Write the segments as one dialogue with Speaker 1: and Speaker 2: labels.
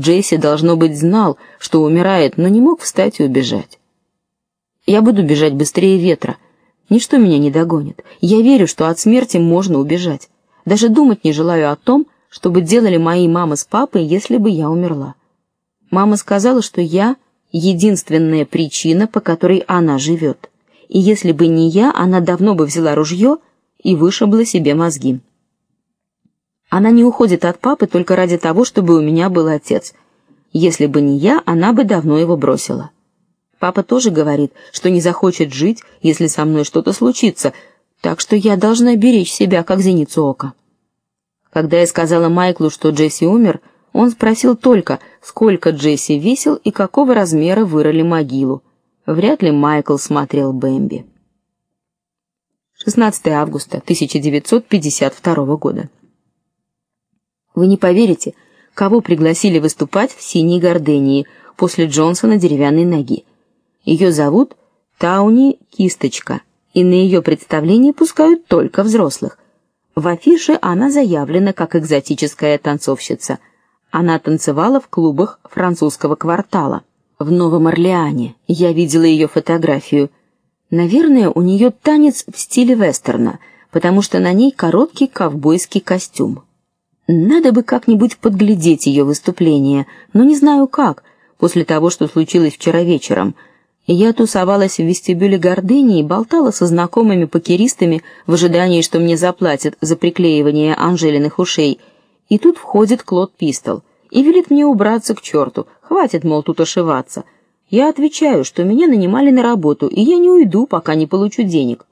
Speaker 1: Джесси должно быть знал, что умирает, но не мог встать и убежать. Я буду бежать быстрее ветра. Ничто меня не догонит. Я верю, что от смерти можно убежать. Даже думать не желаю о том, что бы делали мои мама с папой, если бы я умерла. Мама сказала, что я единственная причина, по которой она живет. И если бы не я, она давно бы взяла ружье и вышибла себе мозги. Она не уходит от папы только ради того, чтобы у меня был отец. Если бы не я, она бы давно его бросила. Папа тоже говорит, что не захочет жить, если со мной что-то случится, так что я должна беречь себя как зеницу ока. Когда я сказала Майклу, что Джесси умер, он спросил только, сколько Джесси весил и какого размера вырыли могилу. Вряд ли Майкл смотрел Бэмби. 16 августа 1952 года. Вы не поверите, кого пригласили выступать в Синей Гордении после Джонсона деревянной ноги. Ее зовут Тауни Кисточка, и на ее представление пускают только взрослых. В афише она заявлена как экзотическая танцовщица. Она танцевала в клубах французского квартала в Новом Орлеане. Я видела ее фотографию. Наверное, у нее танец в стиле вестерна, потому что на ней короткий ковбойский костюм. Надо бы как-нибудь подглядеть ее выступление, но не знаю как. После того, что случилось вчера вечером, я тусовалась в вестибюле Гордыни и болтала со знакомыми покеристами в ожидании, что мне заплатят за приклеивание Анжелиных ушей. И тут входит Клод Пистол и велит мне убраться к черту. Хватит, мол, тут ошиваться. Я отвечаю, что меня нанимали на работу, и я не уйду, пока не получу денег.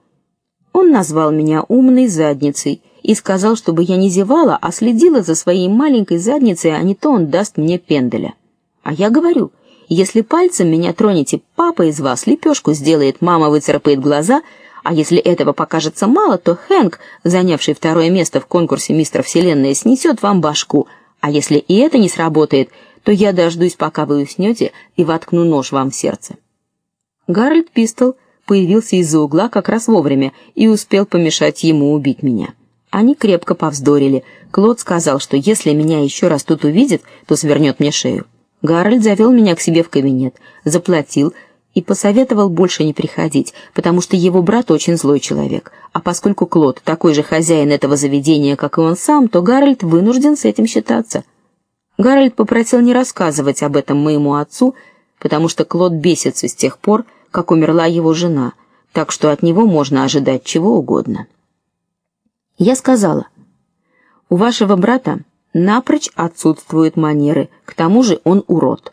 Speaker 1: Он назвал меня умной задницей и сказал, чтобы я не зевала, а следила за своей маленькой задницей, а не то он даст мне пенделя. А я говорю: "Если пальцем меня тронете, папа из вас лепешку сделает, мама выцарапает глаза, а если этого покажется мало, то Хэнк, занявший второе место в конкурсе Мистер Вселенная, снесет вам башку. А если и это не сработает, то я дождусь, пока вы уснете, и воткну нож вам в сердце". Гарольд Пистол появился из-за угла как раз вовремя и успел помешать ему убить меня. Они крепко повздорили. Клод сказал, что если меня еще раз тут увидит, то свернет мне шею. Гарольд завел меня к себе в кабинет, заплатил и посоветовал больше не приходить, потому что его брат очень злой человек. А поскольку Клод такой же хозяин этого заведения, как и он сам, то Гарольд вынужден с этим считаться. Гарольд попросил не рассказывать об этом моему отцу, потому что Клод бесится с тех пор, как умерла его жена, так что от него можно ожидать чего угодно. Я сказала: "У вашего брата напрочь отсутствуют манеры, к тому же он урод".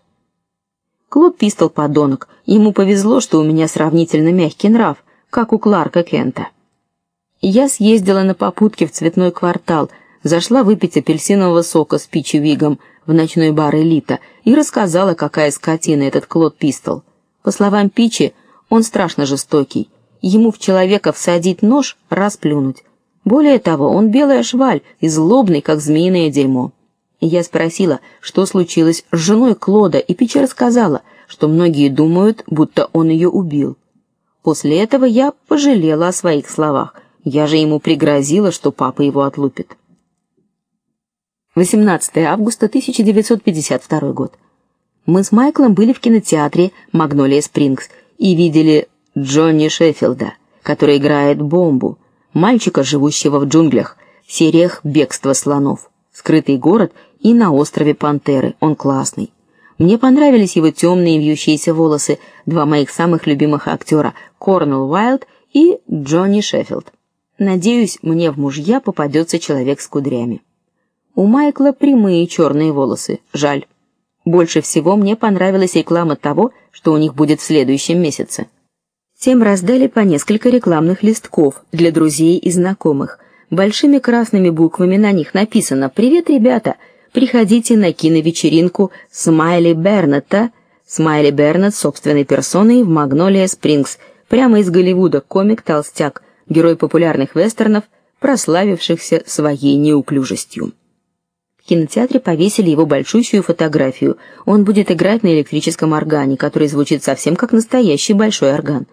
Speaker 1: Клод Пистол подонок. Ему повезло, что у меня сравнительно мягкий нрав, как у Кларка Кента. Я съездила на попутке в цветной квартал, зашла выпить апельсинового сока с Пичи Вигом в ночной бар Элита и рассказала, какая скотина этот Клод Пистол. По словам Пичи, он страшно жестокий. Ему в человека всадить нож, расплюнуть. Более того, он белая шваль и злобный, как змеиное дерьмо. Я спросила, что случилось с женой Клода, и Пичи рассказала, что многие думают, будто он ее убил. После этого я пожалела о своих словах. Я же ему пригрозила, что папа его отлупит. 18 августа 1952 год. Мы с Майклом были в кинотеатре Магнолия Спрингс и видели Джонни Шеффилда, который играет бомбу мальчика, живущего в джунглях, в сериях Бегство слонов, Скрытый город и на острове Пантеры. Он классный. Мне понравились его темные вьющиеся волосы, два моих самых любимых актера Корнел Уайлд и Джонни Шеффилд. Надеюсь, мне в мужья попадется человек с кудрями. У Майкла прямые черные волосы. Жаль. Больше всего мне понравилась реклама того, что у них будет в следующем месяце. Всем раздали по несколько рекламных листков для друзей и знакомых. Большими красными буквами на них написано: "Привет, ребята! Приходите на киновечеринку Смайли Бернетта". Смайли Бернет собственной персоной в Магнолия Спрингс, прямо из Голливуда, комик-толстяк, герой популярных вестернов, прославившихся своей неуклюжестью. В кинотеатре повесили его большущую фотографию. Он будет играть на электрическом органе, который звучит совсем как настоящий большой орган.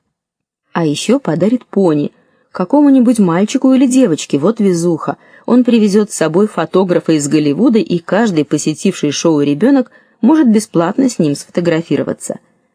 Speaker 1: А еще подарит пони какому-нибудь мальчику или девочке. Вот везуха. Он привезет с собой фотографа из Голливуда, и каждый посетивший шоу ребенок может бесплатно с ним сфотографироваться –